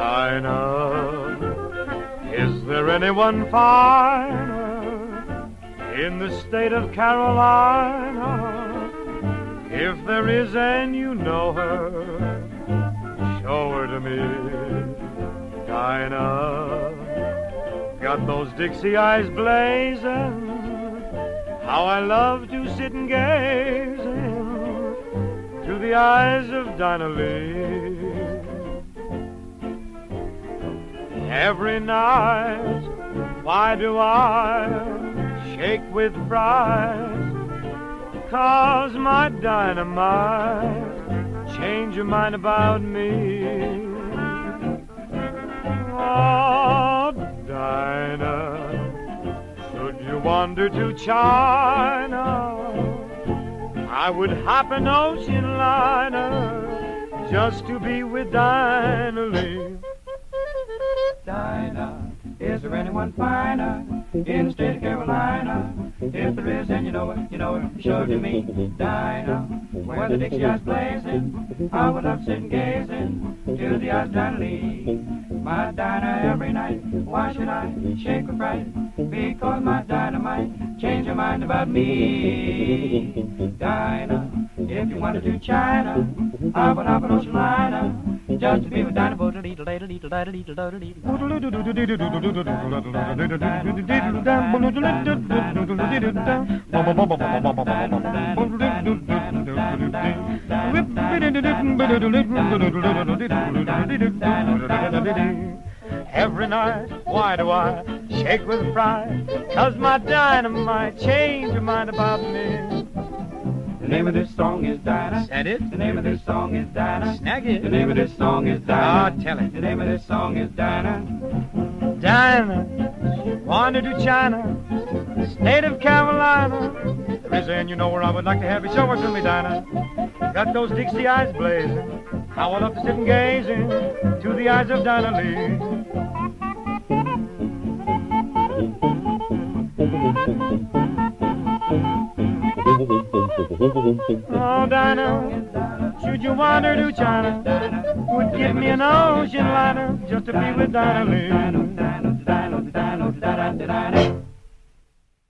Dinah, is there anyone finer in the state of Carolina? If there is and you know her, show her to me. Dinah, got those Dixie eyes blazing. How I love to sit and gaze into the eyes of Dinah Lee. Every night, why do I shake with pride? Cause my dynamite change your mind about me. Oh, Dinah, should you wander to China, I would hop an ocean liner just to be with Dinah Lee. Is finer in the state of Carolina? If there is, then you know it, you know it, show it to me. Dinah, where the Dixie eyes blazing, I would love sitting gazing till the eyes Dinah Lee. My Dinah every night, why should I shake with fright? Because my dynamite change your mind about me. Dinah, if you wanted to do China, I would hop an ocean liner Every night, why do I shake with pride? Cause my dynamite change your mind about me. The name of this song is Dinah. Said it? The name of this song is Dinah. Snag it. The name of this song is Ah, Dinah. tell it. The name of this song is Dinah. Dinah, wandered to China, state of Carolina. There is and you know where I would like to have you show her to me, Dinah. Got those Dixie eyes blazing. I I love to sit and gaze into the eyes of Dinah Lee. Oh, Dinah, should you wander to China, would give me an ocean liner just to be with Dinah Lee.